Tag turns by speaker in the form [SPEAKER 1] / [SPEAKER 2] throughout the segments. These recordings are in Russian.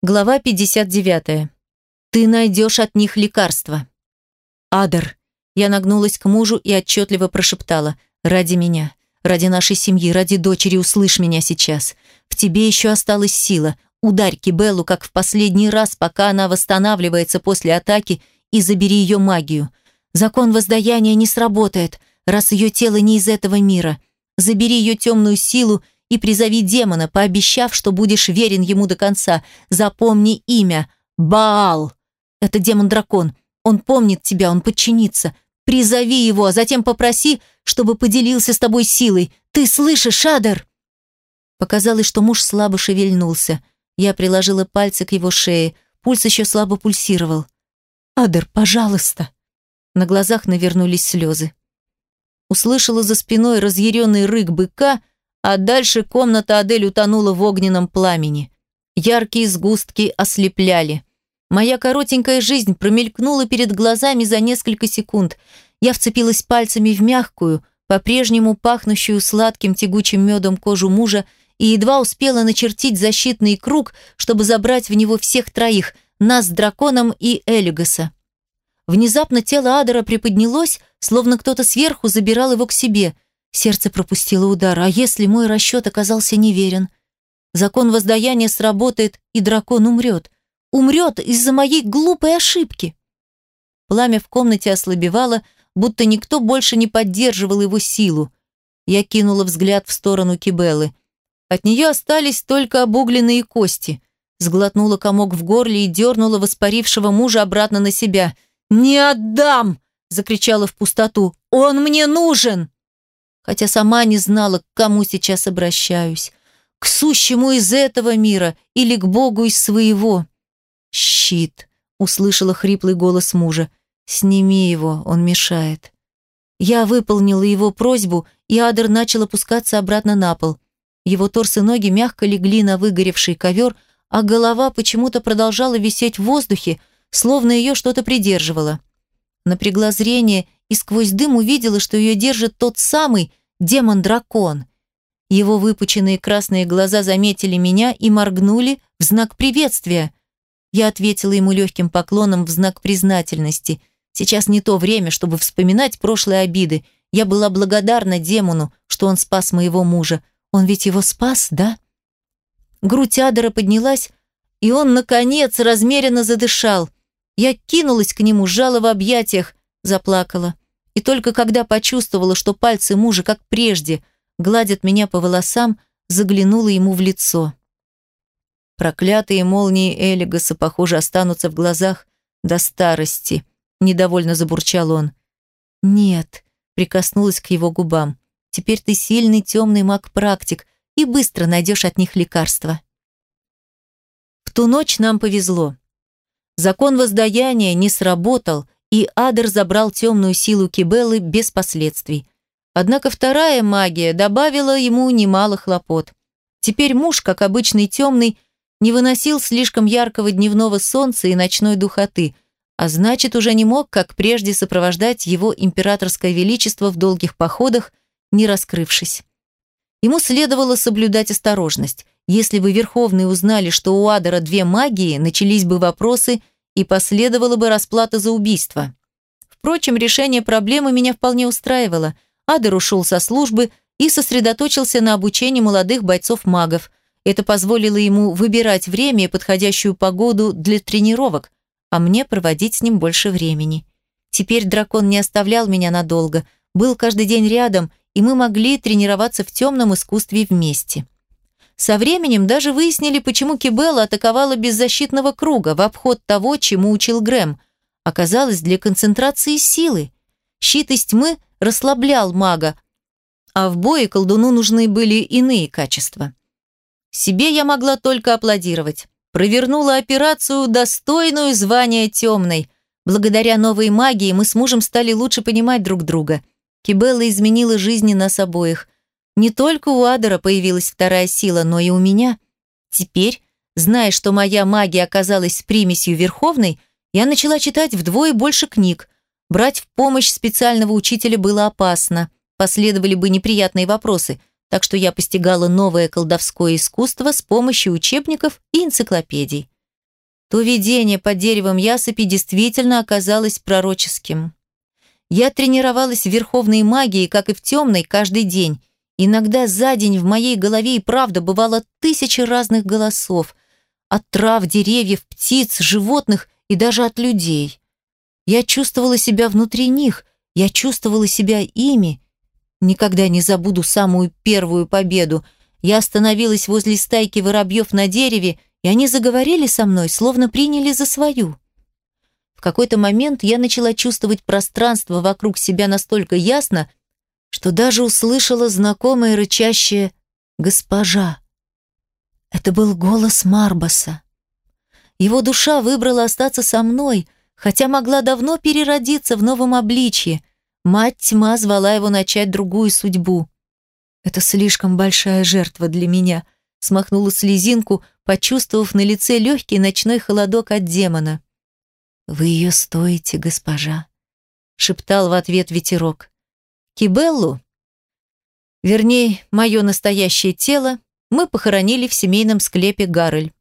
[SPEAKER 1] Глава 59. Ты найдешь от них лекарства. Адер. Я нагнулась к мужу и отчетливо прошептала. Ради меня, ради нашей семьи, ради дочери, услышь меня сейчас. В тебе еще осталась сила. Ударь Кибеллу, как в последний раз, пока она восстанавливается после атаки, и забери ее магию. Закон воздаяния не сработает, раз ее тело не из этого мира. Забери ее темную силу и призови демона, пообещав, что будешь верен ему до конца. Запомни имя. Баал. Это демон-дракон. Он помнит тебя, он подчинится. Призови его, а затем попроси, чтобы поделился с тобой силой. Ты слышишь, Адер?» Показалось, что муж слабо шевельнулся. Я приложила пальцы к его шее. Пульс еще слабо пульсировал. «Адер, пожалуйста!» На глазах навернулись слезы. Услышала за спиной разъяренный рык быка, а дальше комната Адель утонула в огненном пламени. Яркие сгустки ослепляли. Моя коротенькая жизнь промелькнула перед глазами за несколько секунд. Я вцепилась пальцами в мягкую, по-прежнему пахнущую сладким тягучим медом кожу мужа и едва успела начертить защитный круг, чтобы забрать в него всех троих, нас с драконом и Элигаса. Внезапно тело Адера приподнялось, словно кто-то сверху забирал его к себе. Сердце пропустило удар, а если мой расчет оказался неверен? Закон воздаяния сработает, и дракон умрет. Умрет из-за моей глупой ошибки. Пламя в комнате ослабевало, будто никто больше не поддерживал его силу. Я кинула взгляд в сторону Кибеллы. От нее остались только обугленные кости. Сглотнула комок в горле и дернула воспарившего мужа обратно на себя – «Не отдам!» – закричала в пустоту. «Он мне нужен!» Хотя сама не знала, к кому сейчас обращаюсь. К сущему из этого мира или к Богу из своего. «Щит!» – услышала хриплый голос мужа. «Сними его, он мешает». Я выполнила его просьбу, и Адер начал опускаться обратно на пол. Его торс и ноги мягко легли на выгоревший ковер, а голова почему-то продолжала висеть в воздухе, словно ее что-то придерживало. Напрягла зрение и сквозь дым увидела, что ее держит тот самый демон-дракон. Его выпученные красные глаза заметили меня и моргнули в знак приветствия. Я ответила ему легким поклоном в знак признательности. Сейчас не то время, чтобы вспоминать прошлые обиды. Я была благодарна демону, что он спас моего мужа. Он ведь его спас, да? Грудь Адера поднялась, и он, наконец, размеренно задышал. Я кинулась к нему, сжала в объятиях, заплакала. И только когда почувствовала, что пальцы мужа, как прежде, гладят меня по волосам, заглянула ему в лицо. Проклятые молнии Элигаса, похоже, останутся в глазах до старости. Недовольно забурчал он. «Нет», — прикоснулась к его губам. «Теперь ты сильный темный маг-практик и быстро найдешь от них лекарства». В ту ночь нам повезло. Закон воздаяния не сработал, и Адер забрал темную силу Кибеллы без последствий. Однако вторая магия добавила ему немало хлопот. Теперь муж, как обычный темный, не выносил слишком яркого дневного солнца и ночной духоты, а значит, уже не мог, как прежде, сопровождать его императорское величество в долгих походах, не раскрывшись. Ему следовало соблюдать осторожность. Если бы Верховные узнали, что у Адера две магии, начались бы вопросы и последовала бы расплата за убийство. Впрочем, решение проблемы меня вполне устраивало. Адер ушел со службы и сосредоточился на обучении молодых бойцов-магов. Это позволило ему выбирать время и подходящую погоду для тренировок, а мне проводить с ним больше времени. Теперь дракон не оставлял меня надолго, был каждый день рядом, и мы могли тренироваться в темном искусстве вместе. Со временем даже выяснили, почему Кибелла атаковала без защитного круга в обход того, чему учил Грэм. Оказалось, для концентрации силы. Щит из тьмы расслаблял мага, а в бое колдуну нужны были иные качества. Себе я могла только аплодировать. Провернула операцию, достойную звания темной. Благодаря новой магии мы с мужем стали лучше понимать друг друга. Кибелла изменила жизни нас обоих – не только у Адера появилась вторая сила, но и у меня. Теперь, зная, что моя магия оказалась примесью Верховной, я начала читать вдвое больше книг. Брать в помощь специального учителя было опасно. Последовали бы неприятные вопросы, так что я постигала новое колдовское искусство с помощью учебников и энциклопедий. То видение под деревом ясыпи действительно оказалось пророческим. Я тренировалась в верховной магии, как и в темной, каждый день. Иногда за день в моей голове и правда бывало тысячи разных голосов. От трав, деревьев, птиц, животных и даже от людей. Я чувствовала себя внутри них, я чувствовала себя ими. Никогда не забуду самую первую победу. Я остановилась возле стайки воробьев на дереве, и они заговорили со мной, словно приняли за свою. В какой-то момент я начала чувствовать пространство вокруг себя настолько ясно, что даже услышала знакомое рычащее «Госпожа». Это был голос Марбаса. Его душа выбрала остаться со мной, хотя могла давно переродиться в новом обличье. Мать тьма звала его начать другую судьбу. Это слишком большая жертва для меня, смахнула слезинку, почувствовав на лице легкий ночной холодок от демона. «Вы ее стоите, госпожа», — шептал в ответ ветерок. Кибеллу, вернее, мое настоящее тело, мы похоронили в семейном склепе Гаррель.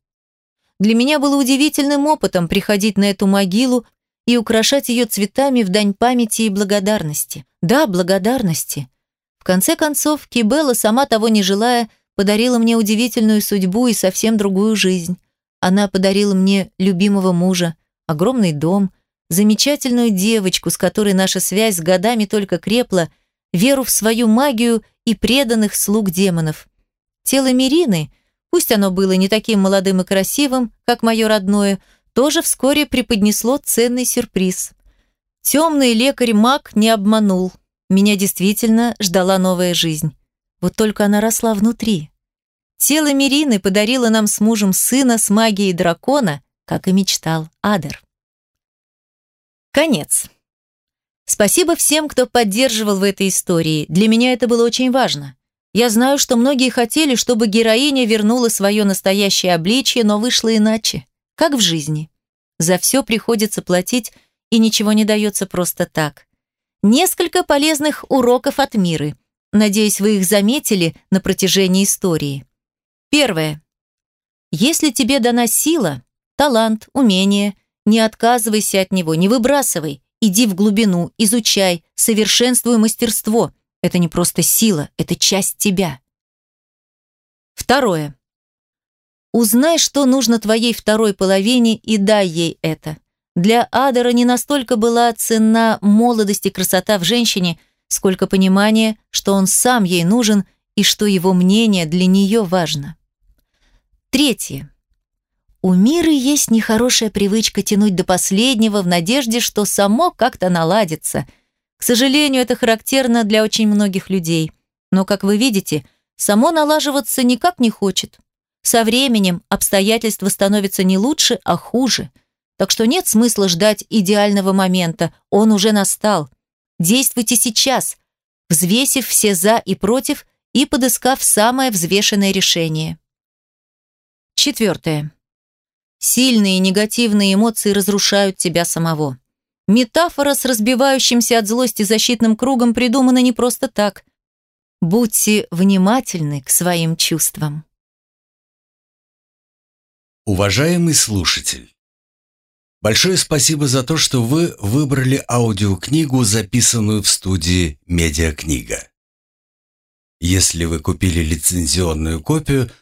[SPEAKER 1] Для меня было удивительным опытом приходить на эту могилу и украшать ее цветами в дань памяти и благодарности. Да, благодарности. В конце концов, Кибелла, сама того не желая, подарила мне удивительную судьбу и совсем другую жизнь. Она подарила мне любимого мужа, огромный дом, замечательную девочку, с которой наша связь с годами только крепла, веру в свою магию и преданных слуг демонов. Тело Мирины, пусть оно было не таким молодым и красивым, как мое родное, тоже вскоре преподнесло ценный сюрприз. Темный лекарь-маг не обманул. Меня действительно ждала новая жизнь. Вот только она росла внутри. Тело Мирины подарило нам с мужем сына с магией дракона, как и мечтал Адер. Конец. Спасибо всем, кто поддерживал в этой истории. Для меня это было очень важно. Я знаю, что многие хотели, чтобы героиня вернула свое настоящее обличье, но вышло иначе. Как в жизни. За все приходится платить, и ничего не дается просто так. Несколько полезных уроков от Миры. Надеюсь, вы их заметили на протяжении истории. Первое. Если тебе дана сила, талант, умение, не отказывайся от него, не выбрасывай. Иди в глубину, изучай, совершенствуй мастерство. Это не просто сила, это часть тебя. Второе. Узнай, что нужно твоей второй половине и дай ей это. Для Адера не настолько была ценна молодость и красота в женщине, сколько понимание, что он сам ей нужен и что его мнение для нее важно. Третье. У Миры есть нехорошая привычка тянуть до последнего в надежде, что само как-то наладится. К сожалению, это характерно для очень многих людей. Но, как вы видите, само налаживаться никак не хочет. Со временем обстоятельства становятся не лучше, а хуже. Так что нет смысла ждать идеального момента, он уже настал. Действуйте сейчас, взвесив все «за» и «против» и подыскав самое взвешенное решение. Четвертое. Сильные негативные эмоции разрушают тебя самого. Метафора с разбивающимся от злости защитным кругом придумана не просто так. Будьте внимательны к своим чувствам.
[SPEAKER 2] Уважаемый слушатель, большое спасибо за то, что вы выбрали аудиокнигу, записанную в студии «Медиакнига». Если вы купили лицензионную копию –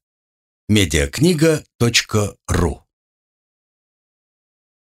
[SPEAKER 2] медиакнига.ру